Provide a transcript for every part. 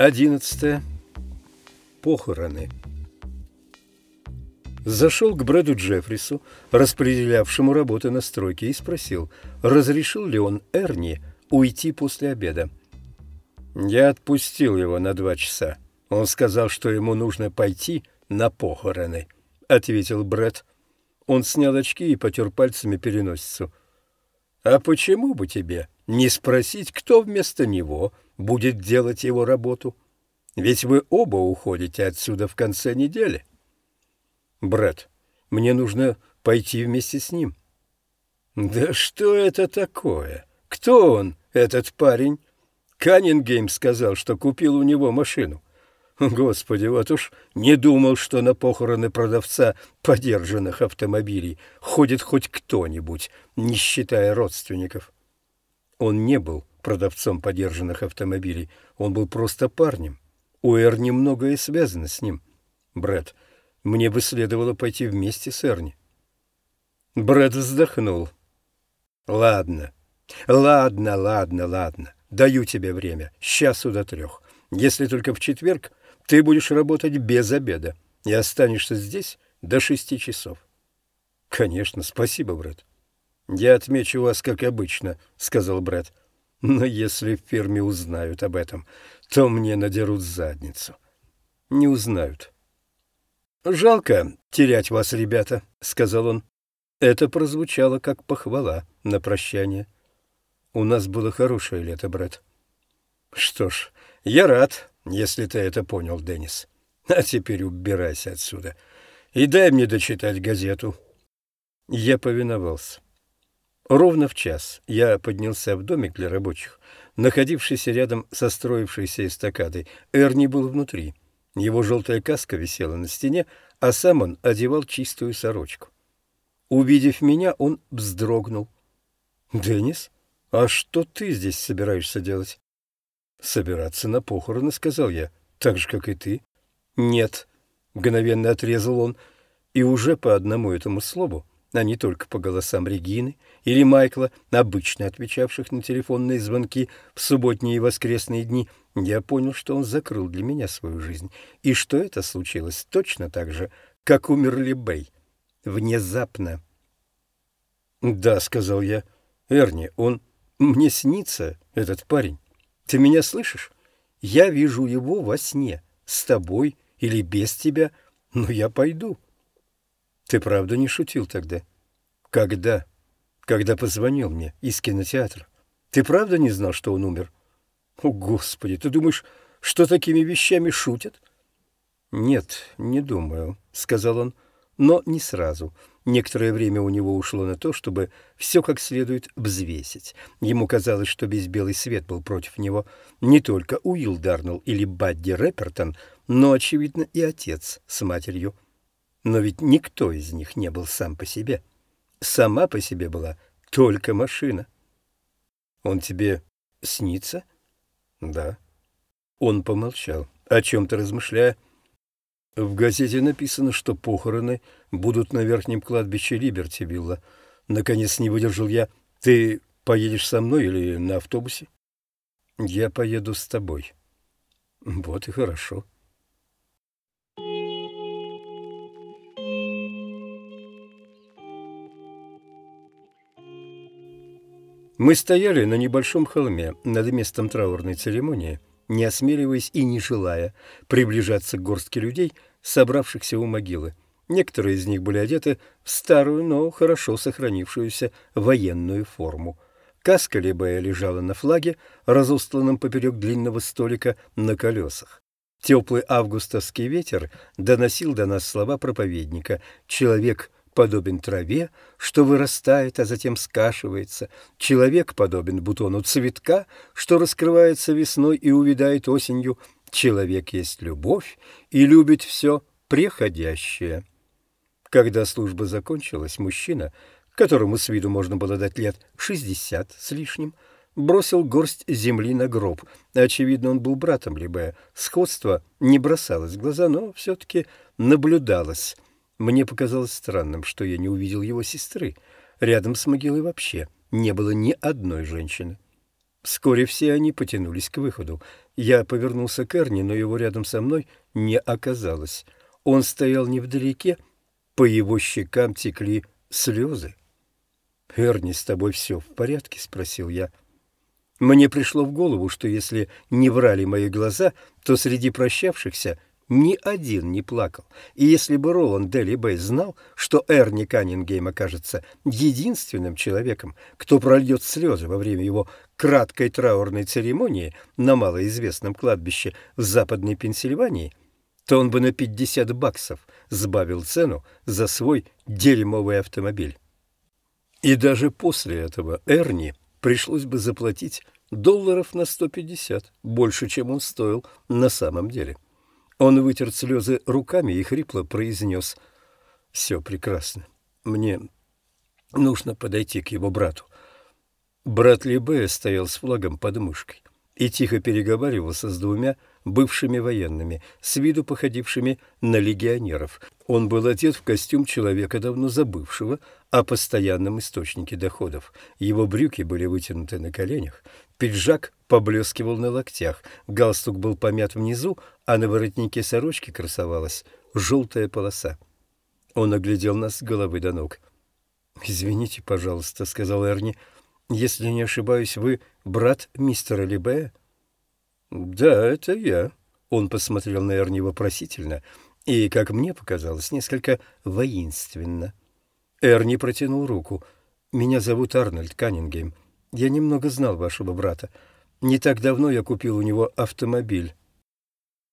Одиннадцатое. Похороны. Зашел к Брэду Джеффрису, распределявшему работы на стройке, и спросил, разрешил ли он Эрни уйти после обеда. Я отпустил его на два часа. Он сказал, что ему нужно пойти на похороны, — ответил Брэд. Он снял очки и потер пальцами переносицу. — А почему бы тебе не спросить, кто вместо него будет делать его работу? Ведь вы оба уходите отсюда в конце недели. Брат, мне нужно пойти вместе с ним. Да что это такое? Кто он, этот парень? Каннингейм сказал, что купил у него машину. Господи, вот уж не думал, что на похороны продавца подержанных автомобилей ходит хоть кто-нибудь, не считая родственников. Он не был продавцом подержанных автомобилей, он был просто парнем. У Эрни многое связано с ним. Брэд, мне бы следовало пойти вместе с Эрни. Брэд вздохнул. Ладно, ладно, ладно, ладно. Даю тебе время, с часу до трех. Если только в четверг ты будешь работать без обеда и останешься здесь до шести часов. Конечно, спасибо, Брэд. Я отмечу вас, как обычно, сказал Брэд. Но если в фирме узнают об этом, то мне надерут задницу. Не узнают. «Жалко терять вас, ребята», — сказал он. Это прозвучало как похвала на прощание. «У нас было хорошее лето, брат». «Что ж, я рад, если ты это понял, Деннис. А теперь убирайся отсюда и дай мне дочитать газету». Я повиновался. Ровно в час я поднялся в домик для рабочих, находившийся рядом со строившейся эстакадой. Эрни был внутри. Его желтая каска висела на стене, а сам он одевал чистую сорочку. Увидев меня, он вздрогнул. «Деннис, а что ты здесь собираешься делать?» «Собираться на похороны», — сказал я, — «так же, как и ты». «Нет», — мгновенно отрезал он, и уже по одному этому слову а не только по голосам Регины или Майкла, обычно отвечавших на телефонные звонки в субботние и воскресные дни, я понял, что он закрыл для меня свою жизнь, и что это случилось точно так же, как умер Ли Бэй. Внезапно. «Да», — сказал я, — «Эрни, он... Мне снится, этот парень. Ты меня слышишь? Я вижу его во сне, с тобой или без тебя, но я пойду». Ты правда не шутил тогда? Когда? Когда позвонил мне из кинотеатра. Ты правда не знал, что он умер? О, Господи, ты думаешь, что такими вещами шутят? Нет, не думаю, сказал он, но не сразу. Некоторое время у него ушло на то, чтобы все как следует взвесить. Ему казалось, что весь белый свет был против него. Не только Уилл Дарнелл или Бадди Рэпертон, но, очевидно, и отец с матерью. Но ведь никто из них не был сам по себе. Сама по себе была только машина. Он тебе снится? Да. Он помолчал, о чем-то размышляя. В газете написано, что похороны будут на верхнем кладбище Либертивилла. Наконец не выдержал я. Ты поедешь со мной или на автобусе? Я поеду с тобой. Вот и хорошо. Мы стояли на небольшом холме над местом траурной церемонии, не осмеливаясь и не желая приближаться к горстке людей, собравшихся у могилы. Некоторые из них были одеты в старую, но хорошо сохранившуюся военную форму. Каска Лебея лежала на флаге, разостланном поперек длинного столика на колесах. Теплый августовский ветер доносил до нас слова проповедника «Человек подобен траве, что вырастает, а затем скашивается. Человек подобен бутону цветка, что раскрывается весной и увядает осенью. Человек есть любовь и любит все преходящее. Когда служба закончилась, мужчина, которому с виду можно было дать лет шестьдесят с лишним, бросил горсть земли на гроб. Очевидно, он был братом Либе. Сходство не бросалось в глаза, но все-таки наблюдалось — мне показалось странным, что я не увидел его сестры. Рядом с могилой вообще не было ни одной женщины. Вскоре все они потянулись к выходу. Я повернулся к Эрни, но его рядом со мной не оказалось. Он стоял невдалеке, по его щекам текли слезы. «Эрни, с тобой все в порядке?» — спросил я. Мне пришло в голову, что если не врали мои глаза, то среди прощавшихся ни один не плакал. И если бы Роланд Д. Лебей знал, что Эрни Каннингейм окажется единственным человеком, кто прольет слезы во время его краткой траурной церемонии на малоизвестном кладбище в Западной Пенсильвании, то он бы на 50 баксов сбавил цену за свой дерьмовый автомобиль. И даже после этого Эрни пришлось бы заплатить долларов на 150, больше, чем он стоил на самом деле. Он вытер слезы руками и хрипло произнес «Все прекрасно. Мне нужно подойти к его брату». Брат Либея стоял с флагом под мышкой и тихо переговаривался с двумя бывшими военными, с виду походившими на легионеров. Он был одет в костюм человека, давно забывшего о постоянном источнике доходов. Его брюки были вытянуты на коленях, пиджак поблескивал на локтях, галстук был помят внизу, а на воротнике сорочки красовалась желтая полоса. Он оглядел нас с головы до ног. «Извините, пожалуйста», — сказал Эрни. «Если не ошибаюсь, вы брат мистера Либея?» «Да, это я». Он посмотрел на Эрни вопросительно и, как мне показалось, несколько воинственно. Эрни протянул руку. «Меня зовут Арнольд Каннингем. Я немного знал вашего брата. Не так давно я купил у него автомобиль».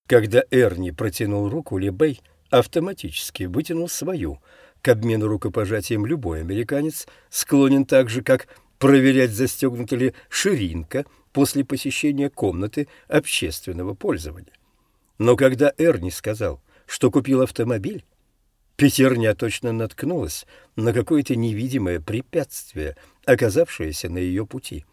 Когда Эрни протянул руку, Лебей автоматически вытянул свою. К обмену рукопожатием любой американец склонен так же, как проверять, застегнута ли ширинка после посещения комнаты общественного пользования. Но когда Эрни сказал, что купил автомобиль, Пятерня точно наткнулась на какое-то невидимое препятствие, оказавшееся на ее пути.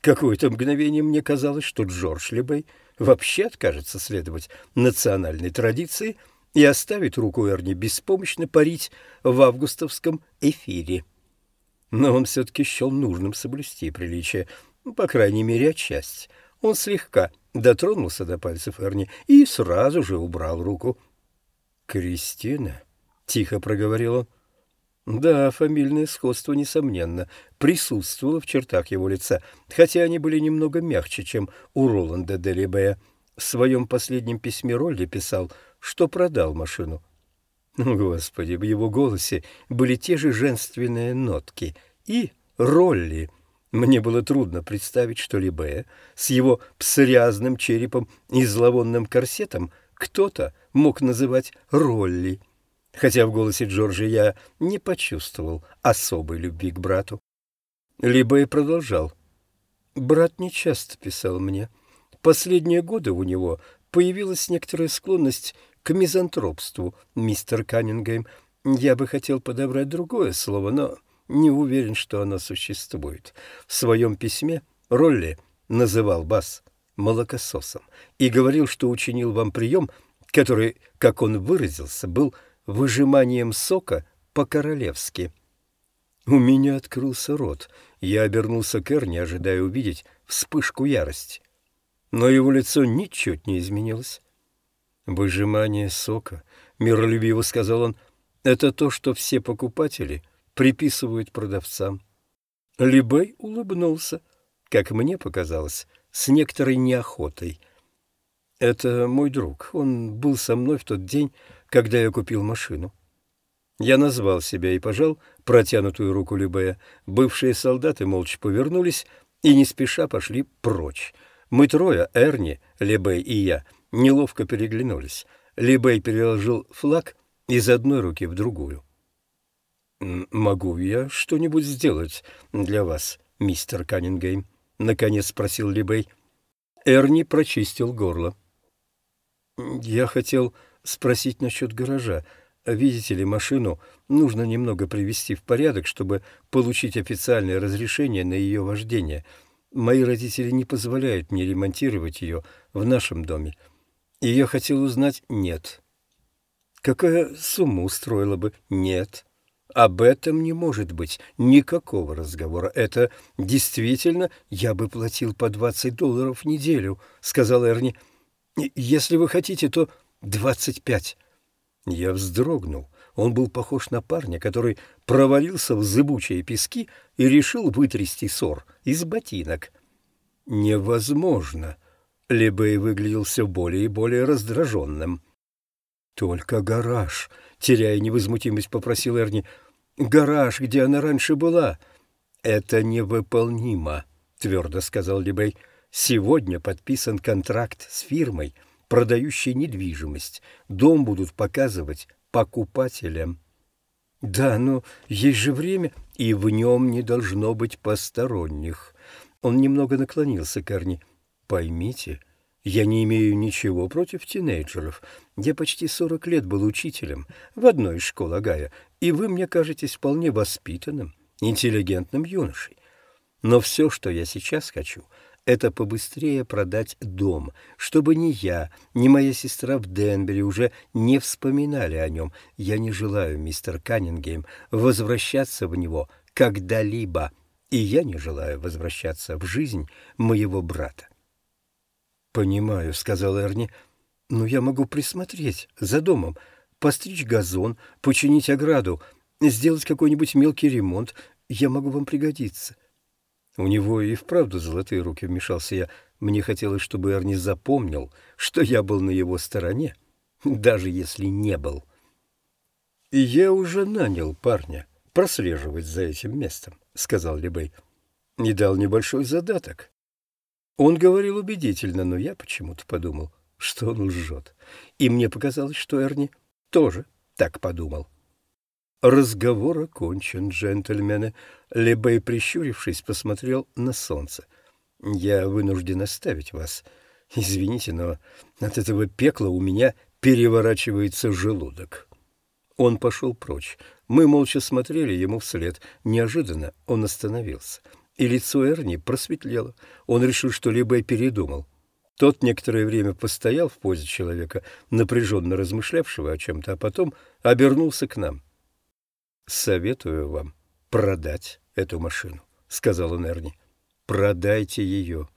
Какое-то мгновение мне казалось, что Джордж Лебей вообще откажется следовать национальной традиции и оставит руку Эрни беспомощно парить в августовском эфире. Но он все-таки счел нужным соблюсти приличие, по крайней мере, отчасти. Он слегка дотронулся до пальцев Эрни и сразу же убрал руку. «Кристина?» — тихо проговорил он. Да, фамильное сходство, несомненно, присутствовало в чертах его лица, хотя они были немного мягче, чем у Роланда Делибея. В своем последнем письме Ролли писал, что продал машину. Господи, в его голосе были те же женственные нотки. И Ролли. Мне было трудно представить, что Либея с его псориазным черепом и зловонным корсетом кто-то мог называть Ролли. Хотя в голосе Джорджа я не почувствовал особой любви к брату. Либо и продолжал. Брат не часто писал мне. Последние годы у него появилась некоторая склонность к мизантропству, мистер Каннингем. Я бы хотел подобрать другое слово, но не уверен, что оно существует. В своем письме Ролли называл Бас молокососом и говорил, что учинил вам прием, который, как он выразился, был выжиманием сока по-королевски. У меня открылся рот. Я обернулся к Эрни, ожидая увидеть вспышку ярости. Но его лицо ничуть не изменилось. «Выжимание сока», — миролюбиво сказал он, — «это то, что все покупатели приписывают продавцам». Либей улыбнулся, как мне показалось, с некоторой неохотой. «Это мой друг. Он был со мной в тот день, когда я купил машину». Я назвал себя и пожал протянутую руку Любея. Бывшие солдаты молча повернулись и не спеша пошли прочь. Мы трое, Эрни, Лебей и я, неловко переглянулись. Лебей переложил флаг из одной руки в другую. «Могу я что-нибудь сделать для вас, мистер Каннингейм?» — наконец спросил Лебей. Эрни прочистил горло. «Я хотел спросить насчет гаража. Видите ли, машину нужно немного привести в порядок, чтобы получить официальное разрешение на ее вождение. Мои родители не позволяют мне ремонтировать ее в нашем доме. И я хотел узнать «нет». Какая сумма устроила бы «нет»? Об этом не может быть никакого разговора. Это действительно я бы платил по 20 долларов в неделю, сказал Эрни. Если вы хотите, то 25. Я вздрогнул. Он был похож на парня, который провалился в зыбучие пески и решил вытрясти ссор из ботинок. Невозможно. Лебей выглядел все более и более раздраженным. «Только гараж», — теряя невозмутимость, попросил Эрни. «Гараж, где она раньше была». «Это невыполнимо», — твердо сказал Лебей. «Сегодня подписан контракт с фирмой, продающей недвижимость. Дом будут показывать покупателям». «Да, но есть же время, и в нем не должно быть посторонних». Он немного наклонился к Эрни. «Поймите, — я не имею ничего против тинейджеров. Я почти сорок лет был учителем в одной из школ Агая, и вы мне кажетесь вполне воспитанным, интеллигентным юношей. Но все, что я сейчас хочу, это побыстрее продать дом, чтобы ни я, ни моя сестра в Денвере уже не вспоминали о нем. Я не желаю, мистер Каннингем, возвращаться в него когда-либо, и я не желаю возвращаться в жизнь моего брата. «Понимаю», — сказал Эрни. «Но я могу присмотреть за домом, постричь газон, починить ограду, сделать какой-нибудь мелкий ремонт. Я могу вам пригодиться». У него и вправду золотые руки, вмешался я. Мне хотелось, чтобы Эрни запомнил, что я был на его стороне, даже если не был. И я уже нанял парня прослеживать за этим местом, — сказал Лебей. И дал небольшой задаток. Он говорил убедительно, но я почему-то подумал, что он лжет. И мне показалось, что Эрни тоже так подумал. Разговор окончен, джентльмены. Лебей, прищурившись, посмотрел на солнце. Я вынужден оставить вас. Извините, но от этого пекла у меня переворачивается желудок. Он пошел прочь. Мы молча смотрели ему вслед. Неожиданно он остановился — и лицо Эрни просветлело. Он решил, что либо передумал. Тот некоторое время постоял в позе человека, напряженно размышлявшего о чем-то, а потом обернулся к нам. «Советую вам продать эту машину», — сказал он Эрни. «Продайте ее.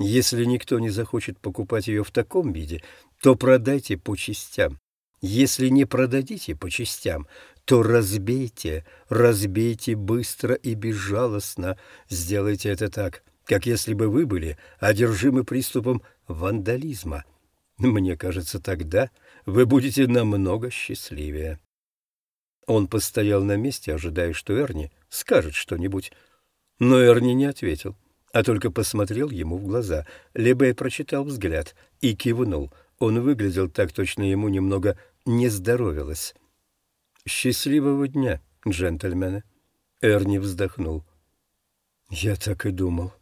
Если никто не захочет покупать ее в таком виде, то продайте по частям. Если не продадите по частям, то разбейте, разбейте быстро и безжалостно. Сделайте это так, как если бы вы были одержимы приступом вандализма. Мне кажется, тогда вы будете намного счастливее. Он постоял на месте, ожидая, что Эрни скажет что-нибудь. Но Эрни не ответил, а только посмотрел ему в глаза. Лебей прочитал взгляд и кивнул. Он выглядел так, точно ему немного не здоровилось. «Счастливого дня, джентльмены!» Эрни вздохнул. «Я так и думал».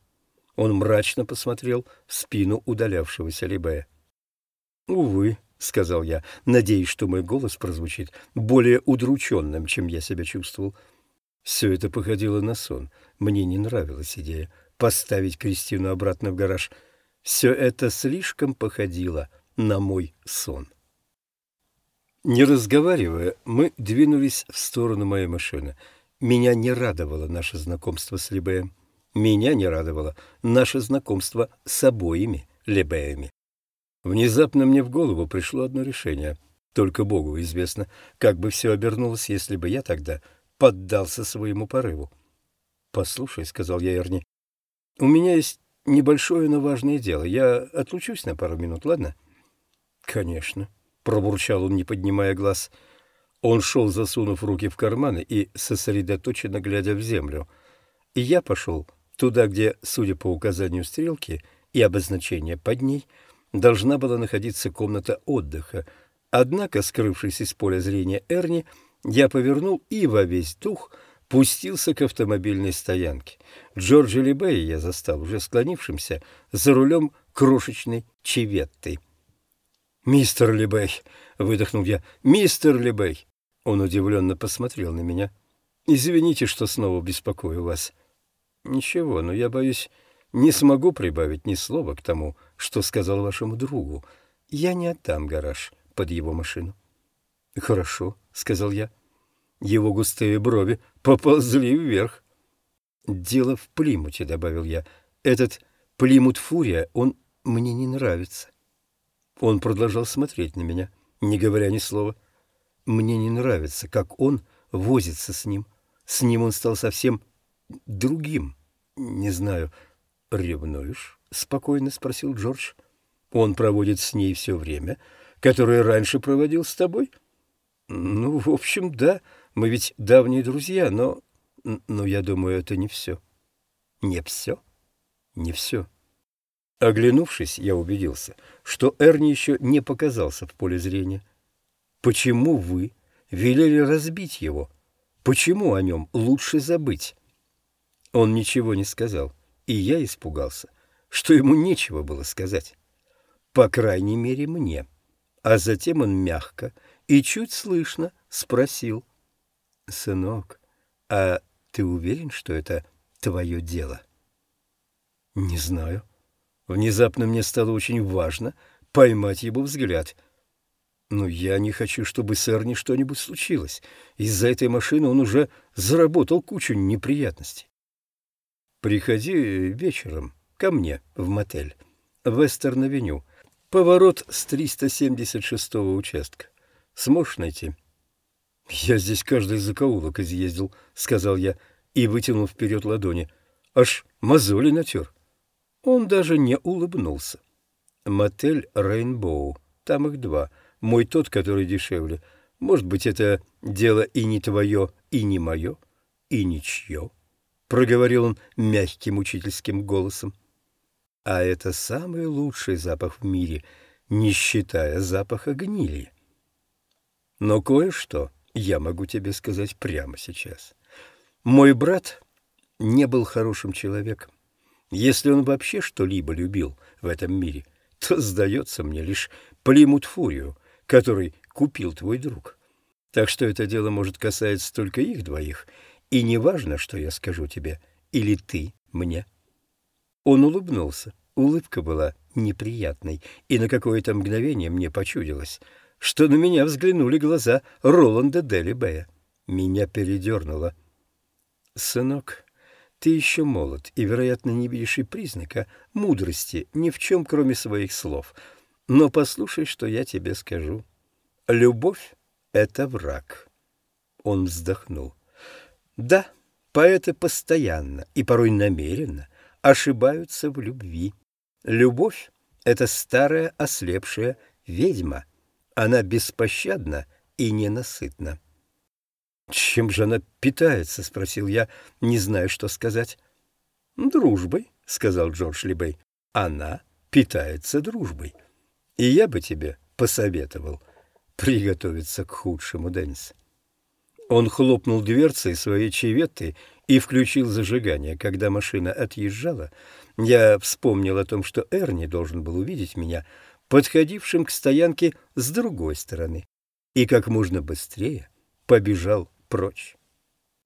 Он мрачно посмотрел в спину удалявшегося Либея. «Увы», — сказал я, надеясь, что мой голос прозвучит более удрученным, чем я себя чувствовал. Все это походило на сон. Мне не нравилась идея поставить Кристину обратно в гараж. Все это слишком походило на мой сон. Не разговаривая, мы двинулись в сторону моей машины. Меня не радовало наше знакомство с Лебеем. Меня не радовало наше знакомство с обоими Лебеями. Внезапно мне в голову пришло одно решение. Только Богу известно, как бы все обернулось, если бы я тогда поддался своему порыву. «Послушай», — сказал я Эрни, — «у меня есть небольшое, но важное дело. Я отлучусь на пару минут, ладно?» «Конечно», — пробурчал он, не поднимая глаз. Он шел, засунув руки в карманы и сосредоточенно глядя в землю. И я пошел туда, где, судя по указанию стрелки и обозначения под ней, должна была находиться комната отдыха. Однако, скрывшись из поля зрения Эрни, я повернул и во весь дух пустился к автомобильной стоянке. Джорджа Либея я застал уже склонившимся за рулем крошечной чеветты. «Мистер Лебей!» — выдохнул я. «Мистер Лебей!» Он удивленно посмотрел на меня. «Извините, что снова беспокою вас». «Ничего, но я боюсь, не смогу прибавить ни слова к тому, что сказал вашему другу. Я не отдам гараж под его машину». «Хорошо», — сказал я. Его густые брови поползли вверх. «Дело в Плимуте», — добавил я. «Этот Плимут Фурия, он мне не нравится». Он продолжал смотреть на меня, не говоря ни слова. «Мне не нравится, как он возится с ним. С ним он стал совсем другим. Не знаю, ревнуешь?» — спокойно спросил Джордж. «Он проводит с ней все время, которое раньше проводил с тобой?» «Ну, в общем, да. Мы ведь давние друзья, но... Но я думаю, это не все». «Не все?» «Не все». Оглянувшись, я убедился, что Эрни еще не показался в поле зрения. «Почему вы велели разбить его? Почему о нем лучше забыть?» Он ничего не сказал, и я испугался, что ему нечего было сказать. По крайней мере, мне. А затем он мягко и чуть слышно спросил. «Сынок, а ты уверен, что это твое дело?» «Не знаю». Внезапно мне стало очень важно поймать его взгляд. Но я не хочу, чтобы с Эрни что-нибудь случилось. Из-за этой машины он уже заработал кучу неприятностей. Приходи вечером ко мне в мотель. Вестерн-авеню. Поворот с 376-го участка. Сможешь найти? Я здесь каждый закоулок изъездил, сказал я и вытянул вперед ладони. Аж мозоли натер. Он даже не улыбнулся. Мотель Рейнбоу. Там их два. Мой тот, который дешевле. Может быть, это дело и не твое, и не мое, и ничье проговорил он мягким учительским голосом. А это самый лучший запах в мире, не считая запаха гнили. Но кое-что я могу тебе сказать прямо сейчас. Мой брат не был хорошим человеком. Если он вообще что-либо любил в этом мире, то, сдается мне, лишь Плимут Фурию, который купил твой друг. Так что это дело может касаться только их двоих — и не важно, что я скажу тебе, или ты мне. Он улыбнулся. Улыбка была неприятной, и на какое-то мгновение мне почудилось, что на меня взглянули глаза Роланда Делибея. Меня передернуло. «Сынок, ты еще молод и, вероятно, не видишь и признака мудрости ни в чем, кроме своих слов. Но послушай, что я тебе скажу. Любовь — это враг». Он вздохнул. Да, поэты постоянно и порой намеренно ошибаются в любви. Любовь — это старая ослепшая ведьма. Она беспощадна и ненасытна. «Чем же она питается?» — спросил я, не знаю, что сказать. «Дружбой», — сказал Джордж Либей. «Она питается дружбой. И я бы тебе посоветовал приготовиться к худшему, Деннис. Он хлопнул дверцей своей чеветты и включил зажигание. Когда машина отъезжала, я вспомнил о том, что Эрни должен был увидеть меня, подходившим к стоянке с другой стороны, и как можно быстрее побежал прочь.